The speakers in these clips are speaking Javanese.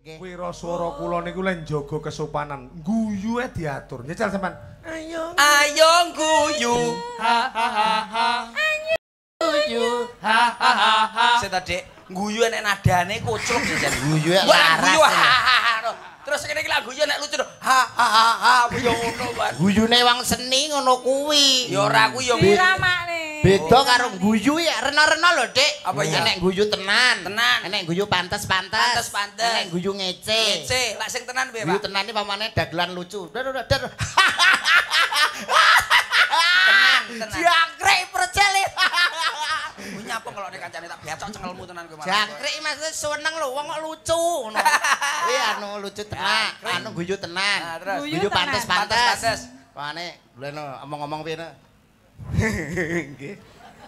Wira swara kula niku lek njaga kesopanan, guyue diatur. Nyecal sampean. Ayo. Ayo guyu. Ha ha ha ha. Guyu. Ha ha ha ha. Sing tadi guyu nek nadane kucluk jajan. Guyu ya laras. guyu ha ya. ha ha. no. Terus kene iki lagu yo nek lucu ha ha ha ha yo ngono kan. Guyune wong seni ngono kuwi. Ya ora aku yo Diramakne. Beda karo guyu ya rena-rena lho, Dik. Apa ya? Enek guyu tenan. Tenan. Enek guyu pantes-pantes. Pantes-pantes. Enek guyu ngece. Ngece, lak sing tenan piye, Guyu Pak? tenan iki pamane dagelan lucu. Dar dar dar. Tenan, tenan. Jangkrik percel. Kuwi nyapa kalau nek kancane tak becok cengelmu tenan kowe malah. Jangkrik maksudnya seneng lho wong kok lucu ngono. Kuwi anu lucu tenan, anu guyu tenan. Guyu Guyu pantes-pantes. Pantes-pantes. Pamane leno omong-omong piye? Nggih.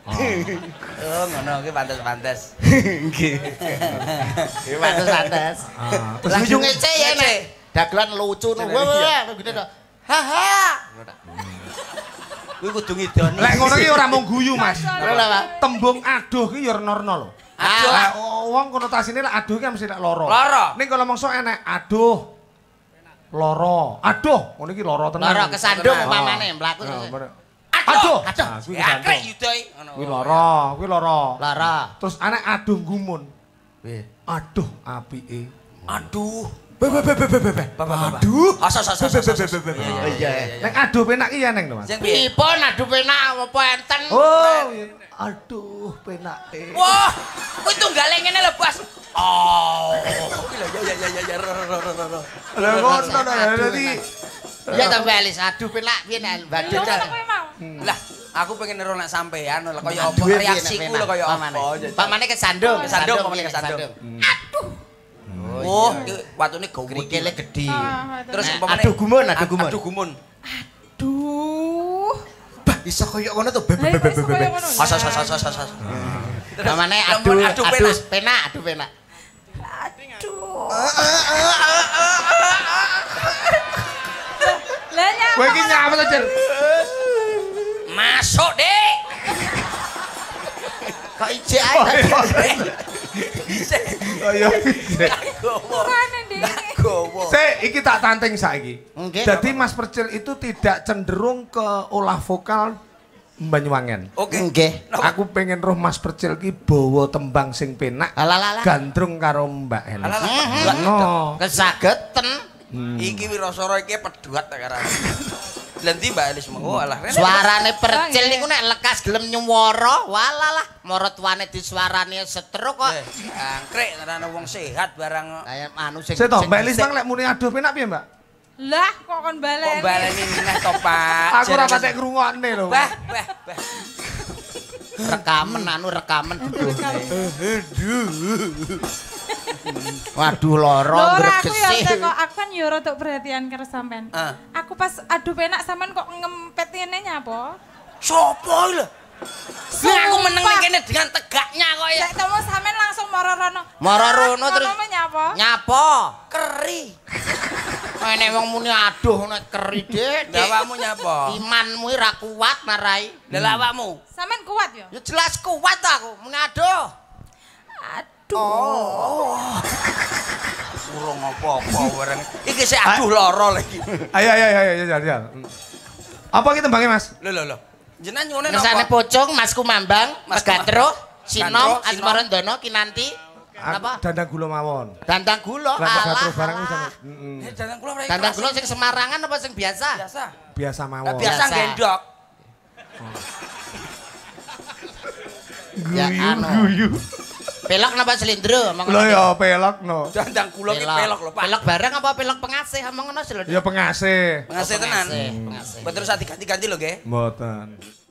Oh, ngono ki pantes-pantes. Nggih. Nggih pantes-pantes. Ah, Terus guyu ngece ya nek. Dagelan lucu no. Wah, wah, gede to. Haha. Kuwi kudu ngidoni. Lek ngono ki ora mung guyu, Mas. Pak. Tembung aduh ki ya rena-rena lho. Aduh. Wong konotasine lek aduh ki mesti lek lara. Lara. Ning kalau mongso enek aduh. Lara. Aduh, ngono iki lara tenan. Lara kesandung umpamane mlaku. Aduh, Aduh. Nah, kuwi Ya krek kesandung. yudoi ngono. Kuwi lara, kuwi lara. Lara. Terus anek aduh gumun. Aduh apike. Aduh. Be be be be be be. Aduh. Asas asas Be, be, be, be, be, be. Iya, Oh, iya, iya. iya. Nek aduh penak ki ya neng to, Mas. Sing piye? Pripun adu penak apa enten? Oh, aduh penake. Wah, kuwi tunggale ngene lho, Bos. Oh. Kuwi lho ya ya ya ya. Lah ngono ta dadi Ya ta Belis, adu penak piye nek badhe Mau. Lah, aku pengen nero nek sampean lho kaya apa Aduh, reaksiku lho kaya Pamane. apa. Pamane kesandung, Kesandung, pamane kesandung. kesandung. Oh, iki watune. Krikile gedhi. Ah, Terus Nah, umpamane aduh gumun, aduh gumun. Aduh gumun. Duh. Bah, iso koyo ngono to. Be, be, be, be, be, kaya asas asas. Pamane aduh, aduh penak. penak, aduh penak. Aduh. Lah nyapa. kowe iki nyapa to, Cer? Masuk, Dik. Kok ijek ae. Ayo. Gowo. Mana Dik? Gowo. Sik, iki tak tanteng saiki. Nggih. Jadi Mas Percil itu tidak cenderung ke olah vokal Banyuwangen. Oke. Nggih. Aku pengen roh Mas Percil ki bawa tembang sing penak gandrung karo Mbak Helen. Alah, Mhm. peduat. No. Kesageten. Iki Wirasara iki peduat ta karane. Lenti Mbak Elis mau alah. Suarane percil niku nek lekas gelem nyuwara, walalah mara tuane disuarane setruk kok. Eh, Angkrek karena wong sehat barang Kayak anu sing Sik to, sing Mbak Elis mang lek muni aduh penak piye, Mbak? Lah kok kon kok baleni. baleni meneh to, Pak. Aku ora patek ngrungokne lho. Bah, bah, bah. Rekamen anu rekamen duduh. Waduh lara ora, aku ya kok aku kan yo rada perhatian karo sampean. Ah. Aku pas adu penak sampean kok ngempet ngene nyapa? Sopo iki lho? Lah aku meneng ning kene dengan tegaknya kok ya. Lek temu sampean langsung mara rono. Mara rono terus- nyapa? Nyapa? Keri. Nek wong muni aduh nek keri dik. Lah awakmu nyapa? Imanmu ora kuat narai. Lah awakmu. Sampean kuat yo. Ya jelas kuat aku muni aduh. Aduh. Urung apa-apa bareng. Iki sik aduh lara lagi. Ayo ayo ayo ayo ayo. Apa ki tembangnya, Mas? Lho lho lho. Jenengan Ngesane napa? pocong Mas Kumambang, Mas. Gatro, Sinom. Asmarandono, Kinanti. Napa? Dandang gula mawon. Dandang gula. Lah kok alah, terus barang wis. Heeh. Eh, mriki. Dandang gula sing Semarangan apa sing biasa? biasa. Biasa mawon. biasa gendok. Ya anu. Guyu. Pelok napa selindro? Omong Lho ya pelok no. Dandang kula ki pelok lho, Pak. Pelok bareng apa pelok pengasih? Omong ngono lho. Ya pengasih. Pengasih tenan. Pengasih, saat diganti-ganti lho, nggih. Mboten.